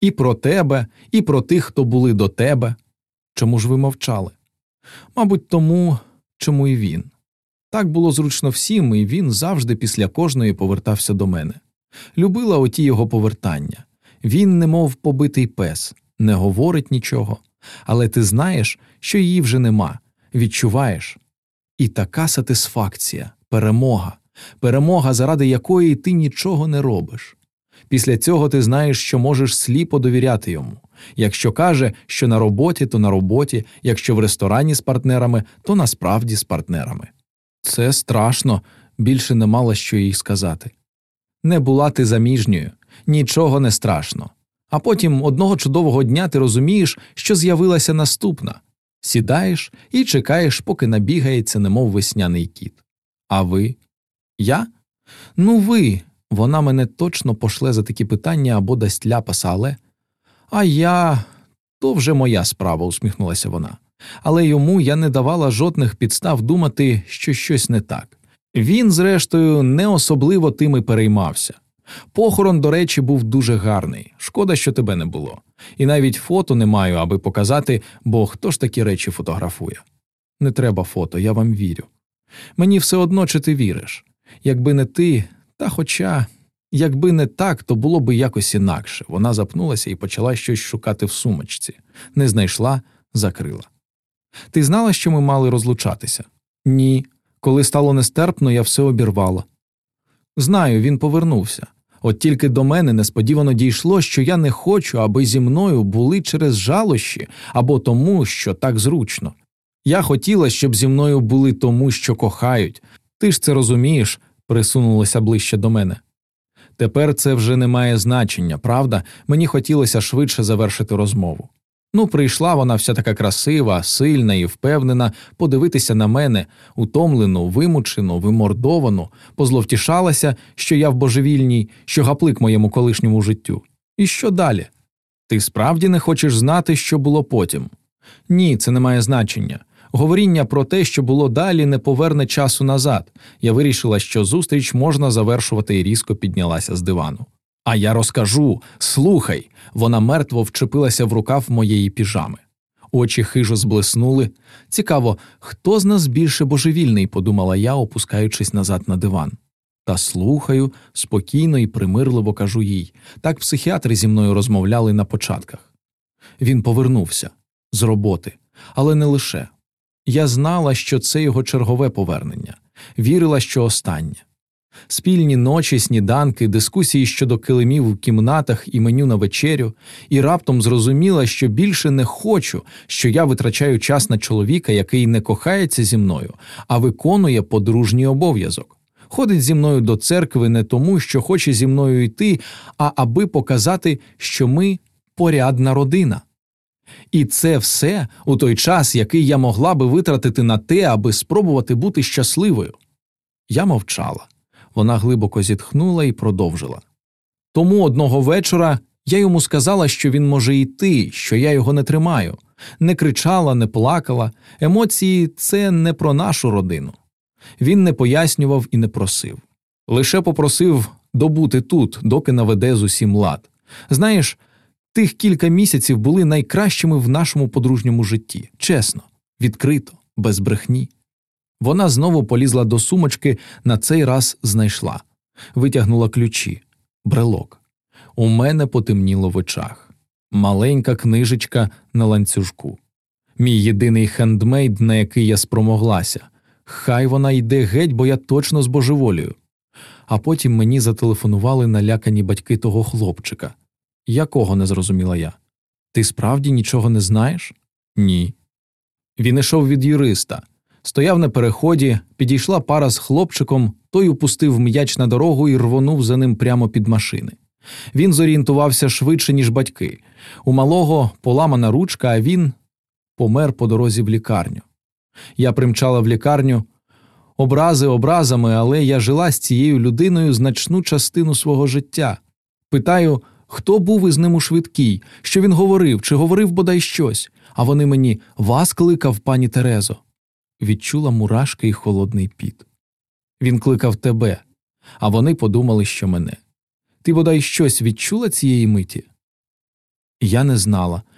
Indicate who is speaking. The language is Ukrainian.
Speaker 1: і про тебе, і про тих, хто були до тебе. Чому ж ви мовчали? Мабуть, тому, чому і він. Так було зручно всім, і він завжди після кожної повертався до мене. Любила оті його повертання. Він, немов побитий пес, не говорить нічого, але ти знаєш, що її вже нема, відчуваєш. І така сатисфакція, перемога, перемога, заради якої ти нічого не робиш. Після цього ти знаєш, що можеш сліпо довіряти йому. Якщо каже, що на роботі, то на роботі, якщо в ресторані з партнерами, то насправді з партнерами. Це страшно, більше не мала що їй сказати. Не була ти заміжньою, нічого не страшно. А потім одного чудового дня ти розумієш, що з'явилася наступна сідаєш і чекаєш, поки набігається, немов весняний кіт. А ви? Я? Ну, ви. Вона мене точно пошле за такі питання або дасть ляпаса, але. А я. То вже моя справа, усміхнулася вона. Але йому я не давала жодних підстав думати, що щось не так. Він, зрештою, не особливо тим і переймався. Похорон, до речі, був дуже гарний. Шкода, що тебе не було. І навіть фото не маю, аби показати, бо хто ж такі речі фотографує. Не треба фото, я вам вірю. Мені все одно чи ти віриш. Якби не ти, та хоча, якби не так, то було би якось інакше. Вона запнулася і почала щось шукати в сумочці. Не знайшла, закрила. Ти знала, що ми мали розлучатися? Ні. Коли стало нестерпно, я все обірвала. Знаю, він повернувся. От тільки до мене несподівано дійшло, що я не хочу, аби зі мною були через жалощі або тому, що так зручно. Я хотіла, щоб зі мною були тому, що кохають. Ти ж це розумієш, присунулася ближче до мене. Тепер це вже не має значення, правда? Мені хотілося швидше завершити розмову. Ну, прийшла вона вся така красива, сильна і впевнена подивитися на мене, утомлену, вимучену, вимордовану, позловтішалася, що я в божевільній, що гаплик моєму колишньому життю. І що далі? Ти справді не хочеш знати, що було потім? Ні, це не має значення. Говоріння про те, що було далі, не поверне часу назад. Я вирішила, що зустріч можна завершувати і різко піднялася з дивану. А я розкажу слухай. Вона мертво вчепилася в рукав моєї піжами. Очі хижо зблиснули. Цікаво, хто з нас більше божевільний, подумала я, опускаючись назад на диван. Та слухаю, спокійно і примирливо кажу їй. Так психіатри зі мною розмовляли на початках. Він повернувся з роботи, але не лише. Я знала, що це його чергове повернення, вірила, що останнє. Спільні ночі, сніданки, дискусії щодо килимів у кімнатах і меню на вечерю, і раптом зрозуміла, що більше не хочу, що я витрачаю час на чоловіка, який не кохається зі мною, а виконує подружній обов'язок. Ходить зі мною до церкви не тому, що хоче зі мною йти, а аби показати, що ми порядна родина. І це все у той час, який я могла би витратити на те, аби спробувати бути щасливою. Я мовчала. Вона глибоко зітхнула і продовжила. Тому одного вечора я йому сказала, що він може йти, що я його не тримаю, не кричала, не плакала. Емоції це не про нашу родину. Він не пояснював і не просив. Лише попросив добути тут, доки наведе з усім лад. Знаєш, тих кілька місяців були найкращими в нашому подружньому житті, чесно, відкрито, без брехні. Вона знову полізла до сумочки, на цей раз знайшла, витягнула ключі, брелок. У мене потемніло в очах. Маленька книжечка на ланцюжку. Мій єдиний хендмейд, на який я спромоглася. Хай вона йде геть, бо я точно збожеволюю. А потім мені зателефонували налякані батьки того хлопчика. Якого не зрозуміла я. Ти справді нічого не знаєш? Ні. Він ішов від юриста. Стояв на переході, підійшла пара з хлопчиком, той упустив м'яч на дорогу і рвонув за ним прямо під машини. Він зорієнтувався швидше, ніж батьки. У малого поламана ручка, а він помер по дорозі в лікарню. Я примчала в лікарню образи образами, але я жила з цією людиною значну частину свого життя. Питаю, хто був із ним у швидкій, що він говорив, чи говорив бодай щось, а вони мені вас кликав, пані Терезо відчула мурашки і холодний піт. Він кликав тебе, а вони подумали, що мене. Ти бодай щось відчула цієї миті? Я не знала,